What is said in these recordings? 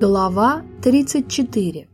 Глава 34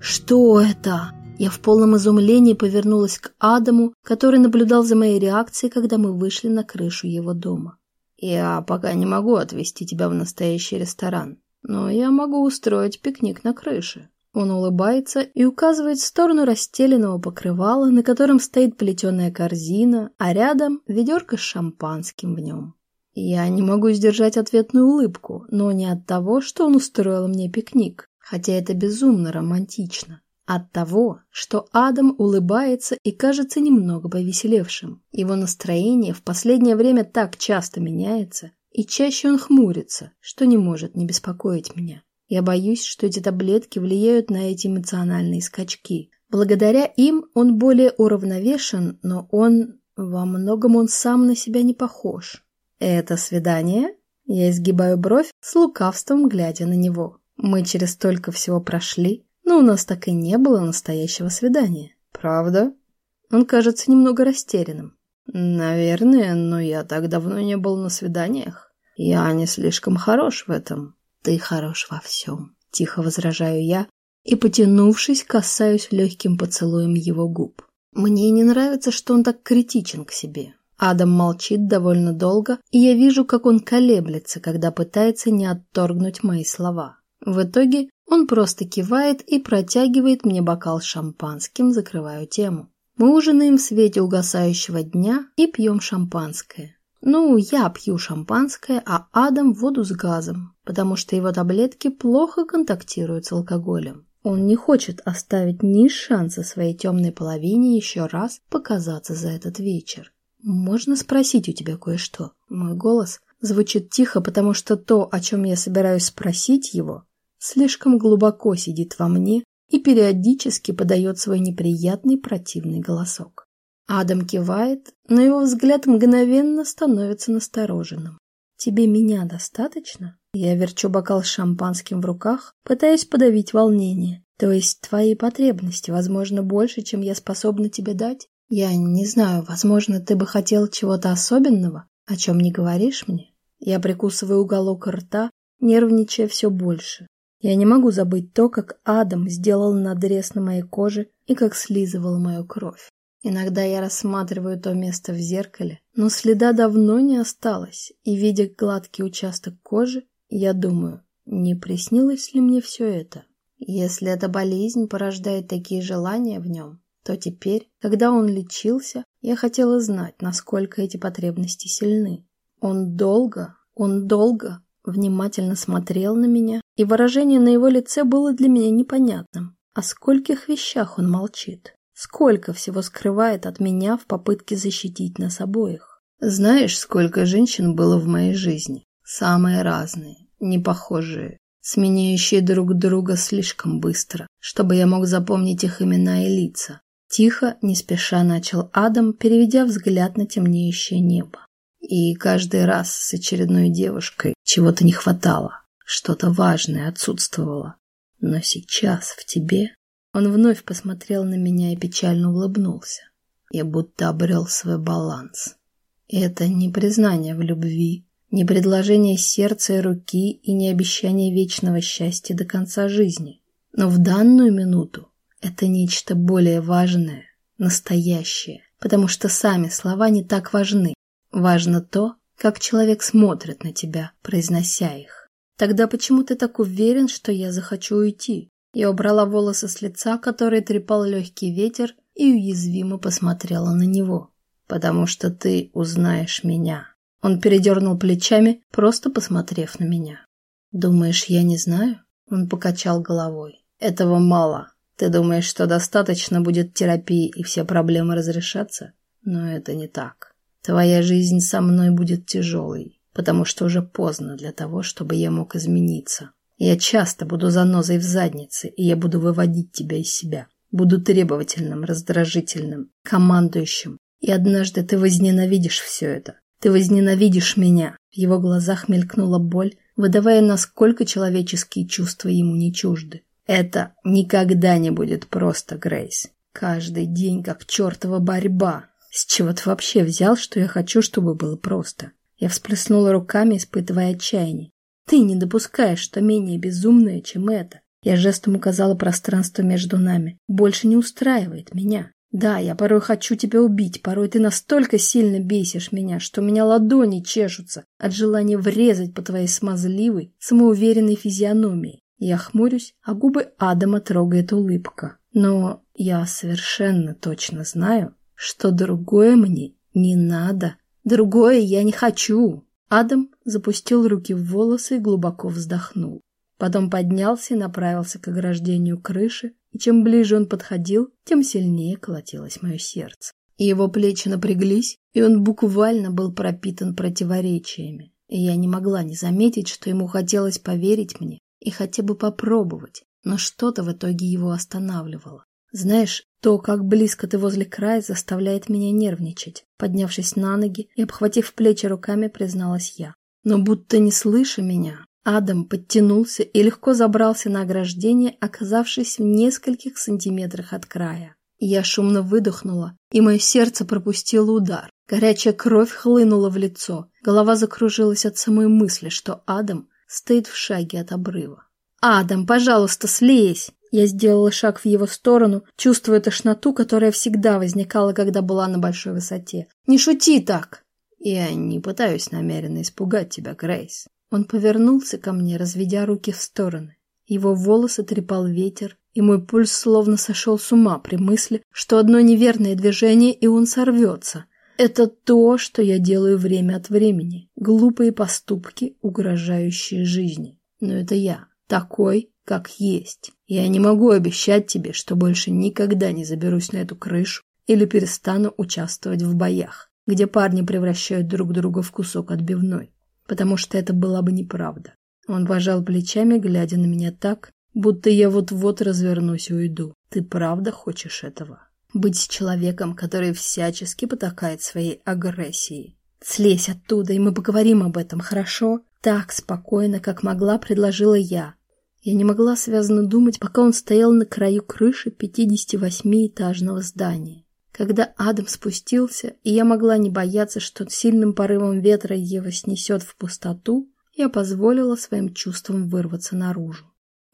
«Что это?» Я в полном изумлении повернулась к Адаму, который наблюдал за моей реакцией, когда мы вышли на крышу его дома. «Я пока не могу отвезти тебя в настоящий ресторан, но я могу устроить пикник на крыше». Он улыбается и указывает в сторону расстеленного покрывала, на котором стоит плетеная корзина, а рядом ведерко с шампанским в нем. Я не могу сдержать ответную улыбку, но не от того, что он устроил мне пикник, хотя это безумно романтично. От того, что Адам улыбается и кажется немного повеселевшим. Его настроение в последнее время так часто меняется, и чаще он хмурится, что не может не беспокоить меня. Я боюсь, что эти таблетки влияют на эти эмоциональные скачки. Благодаря им он более уравновешен, но он... Во многом он сам на себя не похож. «Это свидание?» Я изгибаю бровь с лукавством, глядя на него. Мы через столько всего прошли, но у нас так и не было настоящего свидания. Правда? Он кажется немного растерянным. Наверное, но я так давно не был на свиданиях. Я не слишком хорош в этом. Ты хорош во всем. Тихо возражаю я и, потянувшись, касаюсь легким поцелуем его губ. Мне не нравится, что он так критичен к себе. Адам молчит довольно долго, и я вижу, как он колеблется, когда пытается не отторгнуть мои слова. В итоге он просто кивает и протягивает мне бокал с шампанским, закрываю тему. Мы ужинаем в свете угасающего дня и пьем шампанское. Ну, я пью шампанское, а Адам воду с газом, потому что его таблетки плохо контактируют с алкоголем. Он не хочет оставить ни шанса своей темной половине еще раз показаться за этот вечер. «Можно спросить у тебя кое-что?» Мой голос звучит тихо, потому что то, о чем я собираюсь спросить его, слишком глубоко сидит во мне и периодически подает свой неприятный противный голосок. Адам кивает, но его взгляд мгновенно становится настороженным. «Тебе меня достаточно?» Я верчу бокал с шампанским в руках, пытаясь подавить волнение. То есть твои потребности, возможно, больше, чем я способна тебе дать? Я не знаю, возможно, ты бы хотел чего-то особенного, о чем не говоришь мне? Я прикусываю уголок рта, нервничая все больше. Я не могу забыть то, как Адам сделал надрез на моей коже и как слизывал мою кровь. Иногда я рассматриваю то место в зеркале, но следа давно не осталось, и, видя гладкий участок кожи, я думаю, не приснилось ли мне все это? Если эта болезнь порождает такие желания в нем, то теперь, когда он лечился, я хотела знать, насколько эти потребности сильны. Он долго, он долго внимательно смотрел на меня, и выражение на его лице было для меня непонятным. О скольких вещах он молчит? Сколько всего скрывает от меня в попытке защитить нас обоих? Знаешь, сколько женщин было в моей жизни? Самые разные, непохожие, сменяющие друг друга слишком быстро, чтобы я мог запомнить их имена и лица. Тихо, не спеша начал Адам, переведя взгляд на темнеющее небо. И каждый раз с очередной девушкой чего-то не хватало, что-то важное отсутствовало. Но сейчас в тебе он вновь посмотрел на меня и печально улыбнулся. Я будто обрел свой баланс. И это не признание в любви, не предложение сердца и руки и не обещание вечного счастья до конца жизни. Но в данную минуту это нечто более важное, настоящее, потому что сами слова не так важны. Важно то, как человек смотрит на тебя, произнося их. Тогда почему ты так уверен, что я захочу уйти? Я убрала волосы с лица, которые трепал легкий ветер, и уязвимо посмотрела на него. «Потому что ты узнаешь меня». Он передернул плечами, просто посмотрев на меня. «Думаешь, я не знаю?» Он покачал головой. «Этого мало. Ты думаешь, что достаточно будет терапии и все проблемы разрешатся? Но это не так. Твоя жизнь со мной будет тяжелой, потому что уже поздно для того, чтобы я мог измениться. Я часто буду занозой в заднице, и я буду выводить тебя из себя. Буду требовательным, раздражительным, командующим. И однажды ты возненавидишь все это. Ты возненавидишь меня. В его глазах мелькнула боль, выдавая, насколько человеческие чувства ему не чужды. Это никогда не будет просто, Грейс. Каждый день как чертова борьба. С чего ты вообще взял, что я хочу, чтобы было просто? Я всплеснула руками, испытывая отчаяние. Ты не допускаешь, что менее безумное, чем это. Я жестом указала пространство между нами. Больше не устраивает меня. Да, я порой хочу тебя убить, порой ты настолько сильно бесишь меня, что у меня ладони чешутся от желания врезать по твоей смазливой, самоуверенной физиономии. Я хмурюсь, а губы Адама трогает улыбка. Но я совершенно точно знаю, что другое мне не надо. Другое я не хочу. Адам запустил руки в волосы и глубоко вздохнул. Потом поднялся и направился к ограждению крыши, и чем ближе он подходил, тем сильнее колотилось мое сердце. Его плечи напряглись, и он буквально был пропитан противоречиями. И я не могла не заметить, что ему хотелось поверить мне и хотя бы попробовать, но что-то в итоге его останавливало. Знаешь, то, как близко ты возле края, заставляет меня нервничать. Поднявшись на ноги и обхватив плечи руками, призналась я. Но будто не слыша меня, Адам подтянулся и легко забрался на ограждение, оказавшись в нескольких сантиметрах от края. Я шумно выдохнула, и мое сердце пропустило удар. Горячая кровь хлынула в лицо, голова закружилась от самой мысли, что Адам стоит в шаге от обрыва. «Адам, пожалуйста, слезь!» Я сделала шаг в его сторону, чувствуя тошноту, которая всегда возникала, когда была на большой высоте. «Не шути так!» «Я не пытаюсь намеренно испугать тебя, Грейс. Он повернулся ко мне, разведя руки в стороны. Его волосы трепал ветер, и мой пульс словно сошел с ума при мысли, что одно неверное движение, и он сорвется. Это то, что я делаю время от времени. Глупые поступки, угрожающие жизни. Но это я, такой, как есть. Я не могу обещать тебе, что больше никогда не заберусь на эту крышу или перестану участвовать в боях, где парни превращают друг друга в кусок отбивной потому что это была бы неправда. Он пожал плечами, глядя на меня так, будто я вот-вот развернусь и уйду. Ты правда хочешь этого? Быть человеком, который всячески потакает своей агрессией. Слезь оттуда, и мы поговорим об этом, хорошо? Так спокойно, как могла, предложила я. Я не могла связно думать, пока он стоял на краю крыши 58-этажного здания. Когда Адам спустился, и я могла не бояться, что сильным порывом ветра его снесет в пустоту, я позволила своим чувствам вырваться наружу.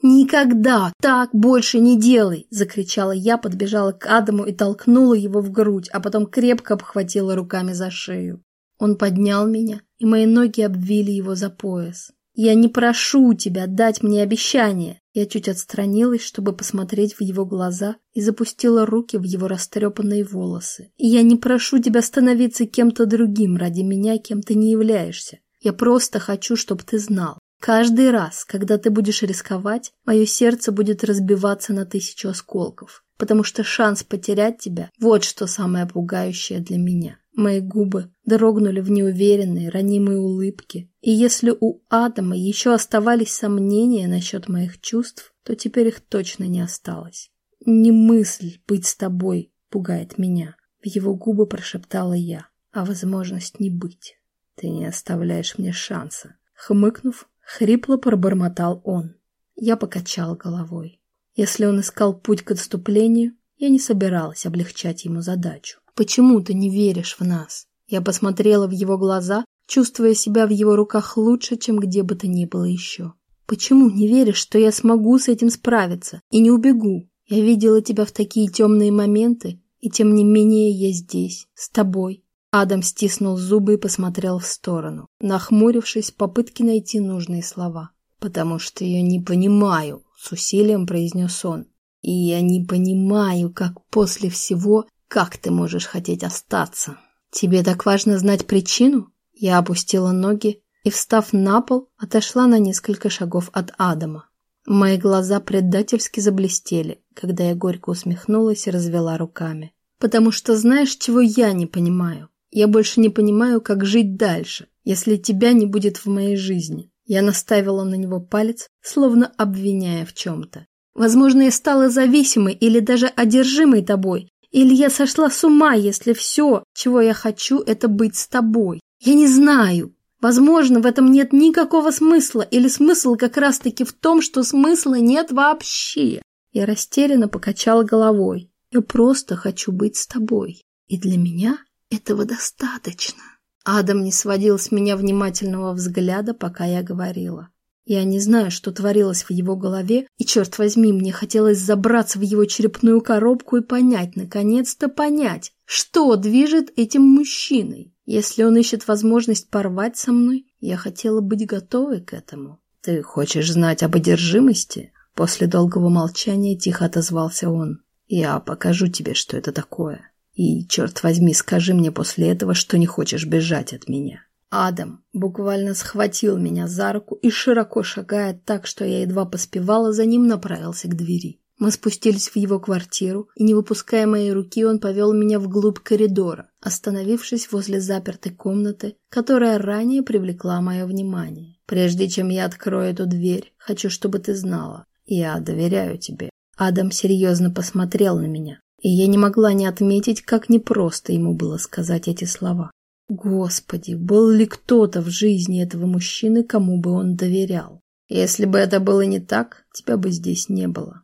«Никогда так больше не делай!» – закричала я, подбежала к Адаму и толкнула его в грудь, а потом крепко обхватила руками за шею. Он поднял меня, и мои ноги обвили его за пояс. «Я не прошу тебя дать мне обещание!» Я чуть отстранилась, чтобы посмотреть в его глаза, и запустила руки в его растрепанные волосы. Я не прошу тебя становиться кем-то другим ради меня, кем ты не являешься. Я просто хочу, чтобы ты знал. Каждый раз, когда ты будешь рисковать, мое сердце будет разбиваться на тысячу осколков, потому что шанс потерять тебя – вот что самое пугающее для меня. Мои губы дрогнули в неуверенной, ранимой улыбке, и если у Адама еще оставались сомнения насчет моих чувств, то теперь их точно не осталось. «Не мысль быть с тобой пугает меня», — в его губы прошептала я, «а возможность не быть. Ты не оставляешь мне шанса». Хмыкнув, хрипло пробормотал он. Я покачал головой. Если он искал путь к отступлению, я не собиралась облегчать ему задачу. Почему ты не веришь в нас? Я посмотрела в его глаза, чувствуя себя в его руках лучше, чем где бы то ни было еще. Почему не веришь, что я смогу с этим справиться и не убегу? Я видела тебя в такие темные моменты, и тем не менее я здесь, с тобой. Адам стиснул зубы и посмотрел в сторону, нахмурившись в попытке найти нужные слова. «Потому что я не понимаю», — с усилием произнес он. «И я не понимаю, как после всего как ты можешь хотеть остаться? Тебе так важно знать причину? Я опустила ноги и, встав на пол, отошла на несколько шагов от Адама. Мои глаза предательски заблестели, когда я горько усмехнулась и развела руками. Потому что знаешь, чего я не понимаю? Я больше не понимаю, как жить дальше, если тебя не будет в моей жизни. Я наставила на него палец, словно обвиняя в чем-то. Возможно, я стала зависимой или даже одержимой тобой, или я сошла с ума, если все, чего я хочу, это быть с тобой? Я не знаю. Возможно, в этом нет никакого смысла, или смысл как раз-таки в том, что смысла нет вообще. Я растерянно покачала головой. Я просто хочу быть с тобой. И для меня этого достаточно. Адам не сводил с меня внимательного взгляда, пока я говорила. Я не знаю, что творилось в его голове, и, черт возьми, мне хотелось забраться в его черепную коробку и понять, наконец-то понять, что движет этим мужчиной. Если он ищет возможность порвать со мной, я хотела быть готовой к этому. «Ты хочешь знать об одержимости?» После долгого молчания тихо отозвался он. «Я покажу тебе, что это такое. И, черт возьми, скажи мне после этого, что не хочешь бежать от меня». Адам буквально схватил меня за руку и, широко шагая так, что я едва поспевала за ним, направился к двери. Мы спустились в его квартиру, и, не выпуская моей руки, он повел меня вглубь коридора, остановившись возле запертой комнаты, которая ранее привлекла мое внимание. «Прежде чем я открою эту дверь, хочу, чтобы ты знала, я доверяю тебе». Адам серьезно посмотрел на меня, и я не могла не отметить, как непросто ему было сказать эти слова. Господи, был ли кто-то в жизни этого мужчины, кому бы он доверял? Если бы это было не так, тебя бы здесь не было.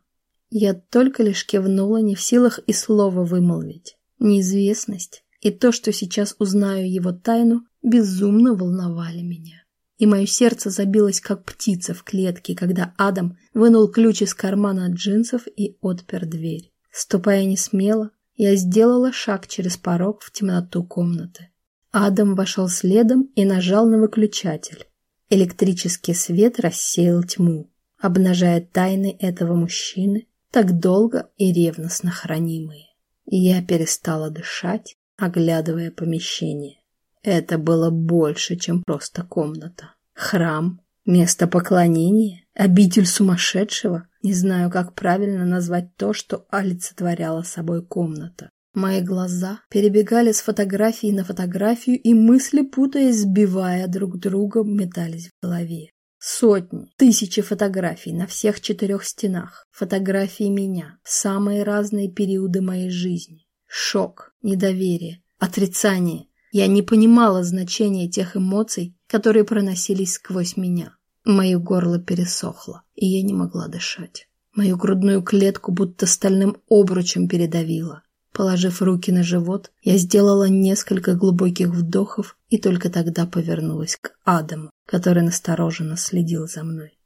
Я только лишь кивнула, не в силах и слова вымолвить. Неизвестность и то, что сейчас узнаю его тайну, безумно волновали меня. И мое сердце забилось, как птица в клетке, когда Адам вынул ключ из кармана джинсов и отпер дверь. Ступая не смело, я сделала шаг через порог в темноту комнаты. Адам вошел следом и нажал на выключатель. Электрический свет рассеял тьму, обнажая тайны этого мужчины, так долго и ревностно хранимые. Я перестала дышать, оглядывая помещение. Это было больше, чем просто комната. Храм, место поклонения, обитель сумасшедшего. Не знаю, как правильно назвать то, что олицетворяла собой комната. Мои глаза перебегали с фотографии на фотографию, и мысли, путаясь, сбивая друг друга, метались в голове. Сотни, тысячи фотографий на всех четырех стенах. Фотографии меня в самые разные периоды моей жизни. Шок, недоверие, отрицание. Я не понимала значения тех эмоций, которые проносились сквозь меня. Мое горло пересохло, и я не могла дышать. Мою грудную клетку будто стальным обручем передавило. Положив руки на живот, я сделала несколько глубоких вдохов и только тогда повернулась к Адаму, который настороженно следил за мной.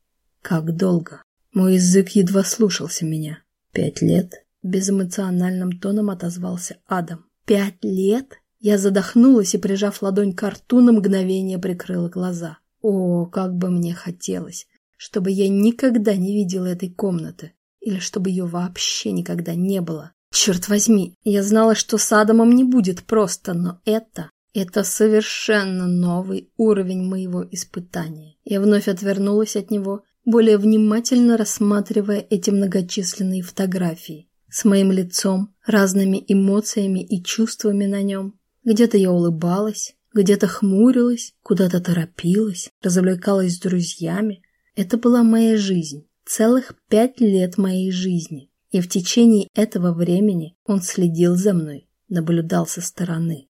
Как долго? Мой язык едва слушался меня. Пять лет? Безэмоциональным тоном отозвался Адам. Пять лет? Я задохнулась и, прижав ладонь к рту, на мгновение прикрыла глаза. О, как бы мне хотелось, чтобы я никогда не видела этой комнаты, или чтобы ее вообще никогда не было. Черт возьми, я знала, что с Адамом не будет просто, но это... Это совершенно новый уровень моего испытания. Я вновь отвернулась от него, более внимательно рассматривая эти многочисленные фотографии. С моим лицом, разными эмоциями и чувствами на нем. Где-то я улыбалась, где-то хмурилась, куда-то торопилась, развлекалась с друзьями. Это была моя жизнь, целых пять лет моей жизни. И в течение этого времени он следил за мной, наблюдал со стороны.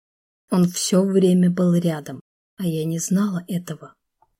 Он все время был рядом, а я не знала этого.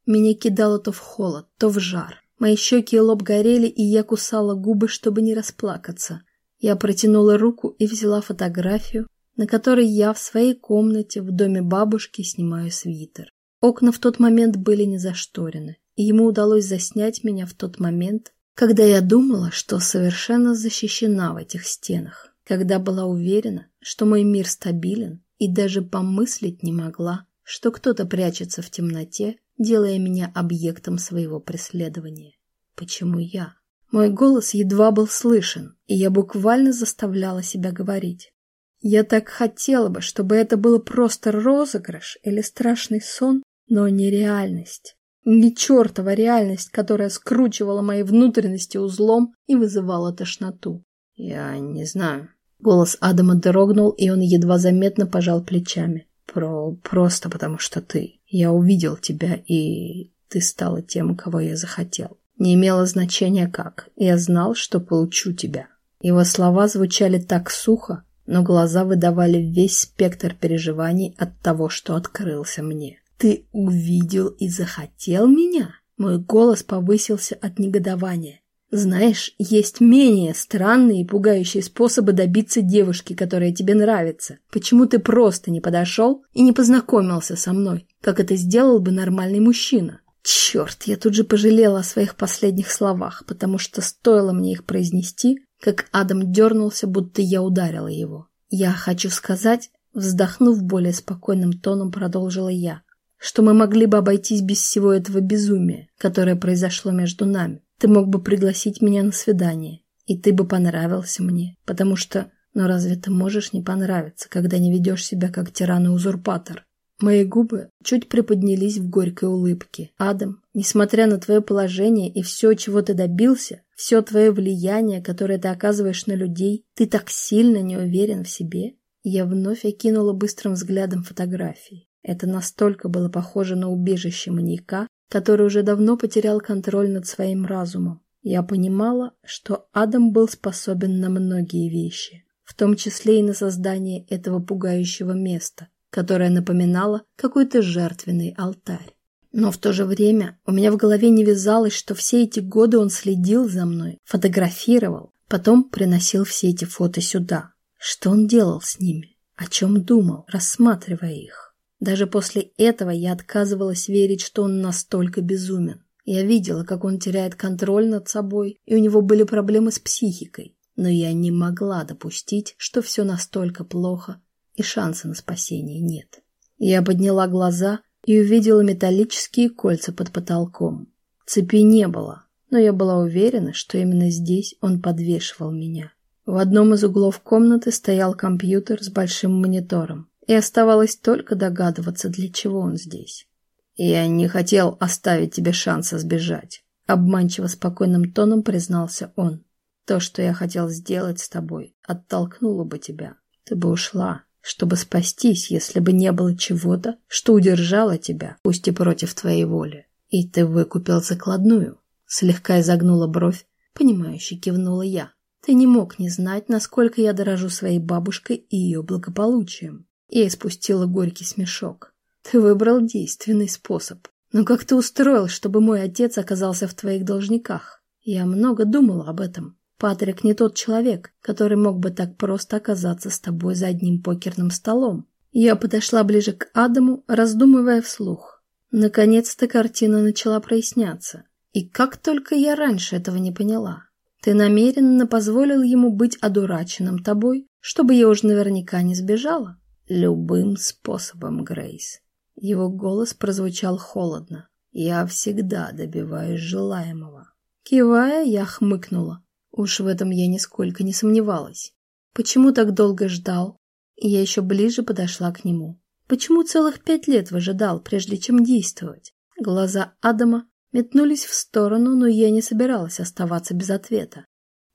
Меня кидало то в холод, то в жар. Мои щеки и лоб горели, и я кусала губы, чтобы не расплакаться. Я протянула руку и взяла фотографию, на которой я в своей комнате в доме бабушки снимаю свитер. Окна в тот момент были не зашторены, и ему удалось заснять меня в тот момент, когда я думала, что совершенно защищена в этих стенах, когда была уверена, что мой мир стабилен и даже помыслить не могла, что кто-то прячется в темноте, делая меня объектом своего преследования. Почему я? Мой голос едва был слышен, и я буквально заставляла себя говорить. Я так хотела бы, чтобы это было просто розыгрыш или страшный сон, но не реальность. Не чертова реальность, которая скручивала мои внутренности узлом и вызывала тошноту. Я не знаю. Голос Адама дрогнул, и он едва заметно пожал плечами. Про... Просто потому что ты. Я увидел тебя, и ты стала тем, кого я захотел. Не имело значения как. Я знал, что получу тебя. Его слова звучали так сухо, но глаза выдавали весь спектр переживаний от того, что открылся мне. «Ты увидел и захотел меня?» Мой голос повысился от негодования. «Знаешь, есть менее странные и пугающие способы добиться девушки, которая тебе нравится. Почему ты просто не подошел и не познакомился со мной, как это сделал бы нормальный мужчина?» Черт, я тут же пожалела о своих последних словах, потому что стоило мне их произнести, как Адам дернулся, будто я ударила его. Я хочу сказать, вздохнув более спокойным тоном, продолжила я, что мы могли бы обойтись без всего этого безумия, которое произошло между нами. Ты мог бы пригласить меня на свидание, и ты бы понравился мне, потому что... Но разве ты можешь не понравиться, когда не ведешь себя как тиран и узурпатор? Мои губы чуть приподнялись в горькой улыбке. «Адам, несмотря на твое положение и все, чего ты добился, все твое влияние, которое ты оказываешь на людей, ты так сильно не уверен в себе?» Я вновь окинула быстрым взглядом фотографии. Это настолько было похоже на убежище маньяка, который уже давно потерял контроль над своим разумом. Я понимала, что Адам был способен на многие вещи, в том числе и на создание этого пугающего места, которая напоминала какой-то жертвенный алтарь. Но в то же время у меня в голове не вязалось, что все эти годы он следил за мной, фотографировал, потом приносил все эти фото сюда. Что он делал с ними? О чем думал, рассматривая их? Даже после этого я отказывалась верить, что он настолько безумен. Я видела, как он теряет контроль над собой, и у него были проблемы с психикой. Но я не могла допустить, что все настолько плохо, и шанса на спасение нет. Я подняла глаза и увидела металлические кольца под потолком. Цепи не было, но я была уверена, что именно здесь он подвешивал меня. В одном из углов комнаты стоял компьютер с большим монитором, и оставалось только догадываться, для чего он здесь. «Я не хотел оставить тебе шанса сбежать», — обманчиво спокойным тоном признался он. «То, что я хотел сделать с тобой, оттолкнуло бы тебя. Ты бы ушла, чтобы спастись, если бы не было чего-то, что удержало тебя, пусть и против твоей воли. И ты выкупил закладную. Слегка изогнула бровь, понимающе кивнула я. Ты не мог не знать, насколько я дорожу своей бабушкой и ее благополучием. Я испустила горький смешок. Ты выбрал действенный способ. Но как ты устроил, чтобы мой отец оказался в твоих должниках? Я много думала об этом. Патрик не тот человек, который мог бы так просто оказаться с тобой за одним покерным столом. Я подошла ближе к Адаму, раздумывая вслух. Наконец-то картина начала проясняться. И как только я раньше этого не поняла. Ты намеренно позволил ему быть одураченным тобой, чтобы я уж наверняка не сбежала? Любым способом, Грейс. Его голос прозвучал холодно. Я всегда добиваюсь желаемого. Кивая, я хмыкнула. Уж в этом я нисколько не сомневалась. Почему так долго ждал? Я еще ближе подошла к нему. Почему целых пять лет выжидал, прежде чем действовать? Глаза Адама метнулись в сторону, но я не собиралась оставаться без ответа.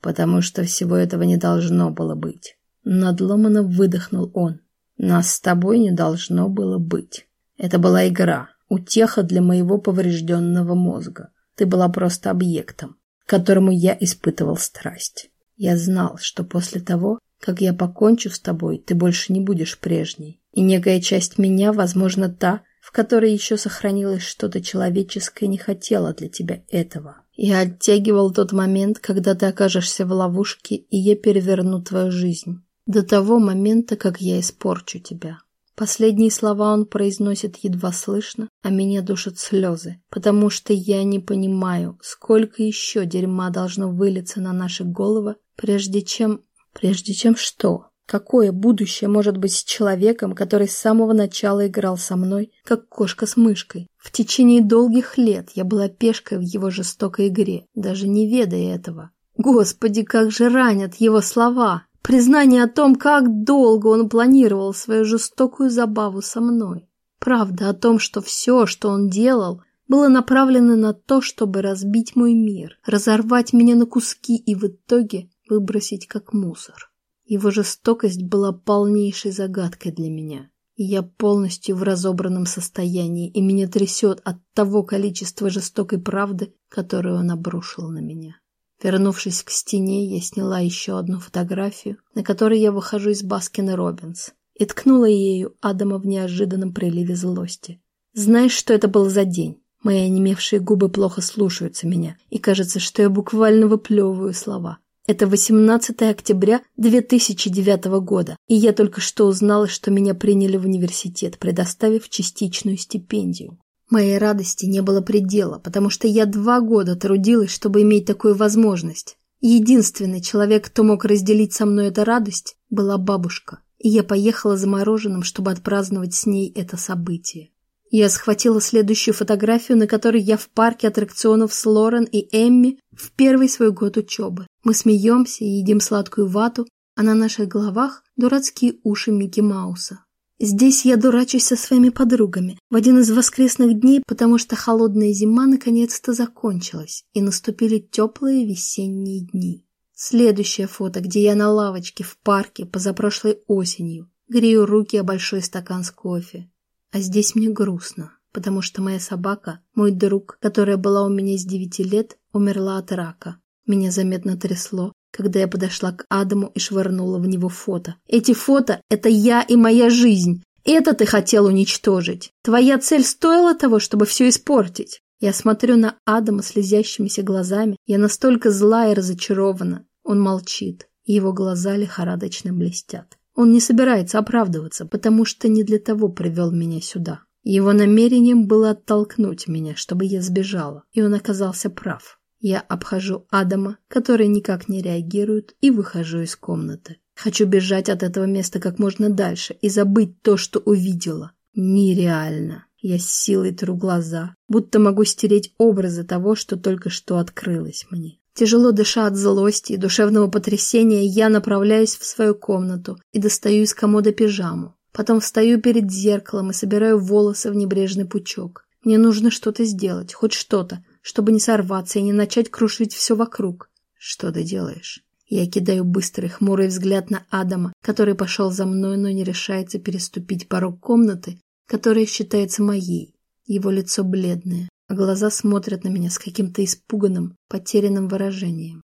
Потому что всего этого не должно было быть. Надломанно выдохнул он. Нас с тобой не должно было быть. Это была игра, утеха для моего поврежденного мозга. Ты была просто объектом которому я испытывал страсть. Я знал, что после того, как я покончу с тобой, ты больше не будешь прежней. И некая часть меня, возможно, та, в которой еще сохранилось что-то человеческое, не хотела для тебя этого. Я оттягивал тот момент, когда ты окажешься в ловушке, и я переверну твою жизнь. До того момента, как я испорчу тебя. Последние слова он произносит едва слышно, а меня душат слезы, потому что я не понимаю, сколько еще дерьма должно вылиться на наши головы, прежде чем... Прежде чем что? Какое будущее может быть с человеком, который с самого начала играл со мной, как кошка с мышкой? В течение долгих лет я была пешкой в его жестокой игре, даже не ведая этого. Господи, как же ранят его слова! Признание о том, как долго он планировал свою жестокую забаву со мной. Правда о том, что все, что он делал, было направлено на то, чтобы разбить мой мир, разорвать меня на куски и в итоге выбросить как мусор. Его жестокость была полнейшей загадкой для меня. Я полностью в разобранном состоянии, и меня трясет от того количества жестокой правды, которую он обрушил на меня. Вернувшись к стене, я сняла еще одну фотографию, на которой я выхожу из Баскина Робинс, и ткнула ею Адама в неожиданном приливе злости. Знаешь, что это был за день? Мои онемевшие губы плохо слушаются меня, и кажется, что я буквально выплевываю слова. Это 18 октября 2009 года, и я только что узнала, что меня приняли в университет, предоставив частичную стипендию. Моей радости не было предела, потому что я два года трудилась, чтобы иметь такую возможность. Единственный человек, кто мог разделить со мной эту радость, была бабушка, и я поехала за мороженым, чтобы отпраздновать с ней это событие. Я схватила следующую фотографию, на которой я в парке аттракционов с Лорен и Эмми в первый свой год учебы. Мы смеемся и едим сладкую вату, а на наших головах дурацкие уши Микки Мауса. Здесь я дурачусь со своими подругами в один из воскресных дней, потому что холодная зима наконец-то закончилась, и наступили теплые весенние дни. Следующее фото, где я на лавочке в парке позапрошлой осенью, грею руки о большой стакан с кофе. А здесь мне грустно, потому что моя собака, мой друг, которая была у меня с девяти лет, умерла от рака. Меня заметно трясло, когда я подошла к Адаму и швырнула в него фото. Эти фото — это я и моя жизнь. Это ты хотел уничтожить. Твоя цель стоила того, чтобы все испортить. Я смотрю на Адама слезящимися глазами. Я настолько зла и разочарована. Он молчит. Его глаза лихорадочно блестят. Он не собирается оправдываться, потому что не для того привел меня сюда. Его намерением было оттолкнуть меня, чтобы я сбежала, и он оказался прав. Я обхожу Адама, который никак не реагирует, и выхожу из комнаты. Хочу бежать от этого места как можно дальше и забыть то, что увидела. Нереально. Я с силой тру глаза, будто могу стереть образы того, что только что открылось мне. Тяжело дыша от злости и душевного потрясения, я направляюсь в свою комнату и достаю из комода пижаму. Потом встаю перед зеркалом и собираю волосы в небрежный пучок. Мне нужно что-то сделать, хоть что-то, чтобы не сорваться и не начать крушить все вокруг. Что ты делаешь? Я кидаю быстрый, хмурый взгляд на Адама, который пошел за мной, но не решается переступить порог комнаты, которая считается моей. Его лицо бледное, а глаза смотрят на меня с каким-то испуганным, потерянным выражением.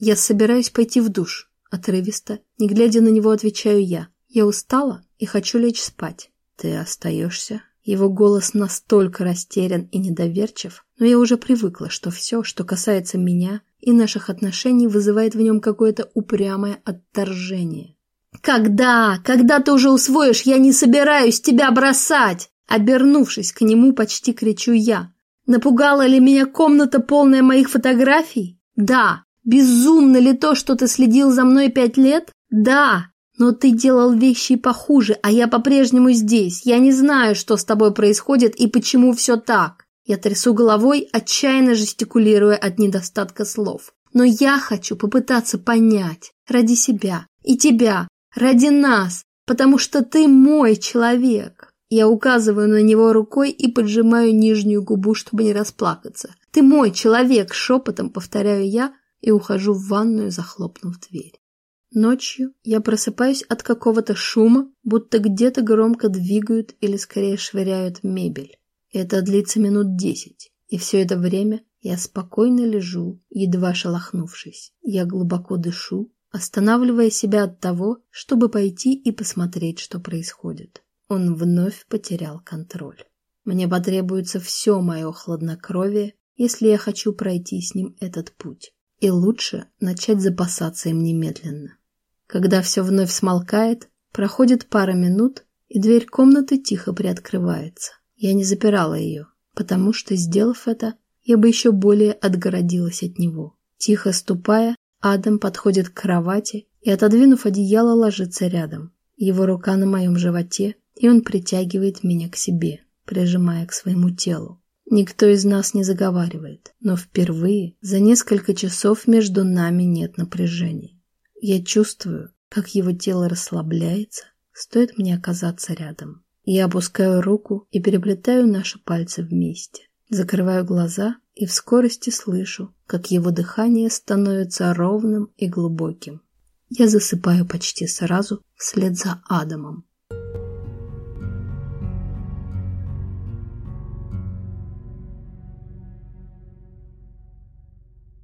Я собираюсь пойти в душ. Отрывисто, не глядя на него, отвечаю я. Я устала и хочу лечь спать. Ты остаешься? Его голос настолько растерян и недоверчив, но я уже привыкла, что все, что касается меня и наших отношений, вызывает в нем какое-то упрямое отторжение. «Когда? Когда ты уже усвоишь? Я не собираюсь тебя бросать!» Обернувшись к нему, почти кричу я. «Напугала ли меня комната, полная моих фотографий? Да. Безумно ли то, что ты следил за мной пять лет? Да. Но ты делал вещи похуже, а я по-прежнему здесь. Я не знаю, что с тобой происходит и почему все так. Я трясу головой, отчаянно жестикулируя от недостатка слов. Но я хочу попытаться понять. Ради себя. И тебя. Ради нас. Потому что ты мой человек. Я указываю на него рукой и поджимаю нижнюю губу, чтобы не расплакаться. Ты мой человек, шепотом повторяю я и ухожу в ванную, захлопнув дверь. Ночью я просыпаюсь от какого-то шума, будто где-то громко двигают или скорее швыряют мебель. Это длится минут десять, и все это время я спокойно лежу, едва шелохнувшись. Я глубоко дышу, останавливая себя от того, чтобы пойти и посмотреть, что происходит. Он вновь потерял контроль. Мне потребуется все мое хладнокровие, если я хочу пройти с ним этот путь. И лучше начать запасаться им немедленно. Когда все вновь смолкает, проходит пара минут, и дверь комнаты тихо приоткрывается. Я не запирала ее, потому что, сделав это, я бы еще более отгородилась от него. Тихо ступая, Адам подходит к кровати и, отодвинув одеяло, ложится рядом. Его рука на моем животе, и он притягивает меня к себе, прижимая к своему телу. Никто из нас не заговаривает, но впервые за несколько часов между нами нет напряжения. Я чувствую, как его тело расслабляется, стоит мне оказаться рядом. Я опускаю руку и переплетаю наши пальцы вместе. Закрываю глаза и в скорости слышу, как его дыхание становится ровным и глубоким. Я засыпаю почти сразу вслед за Адамом.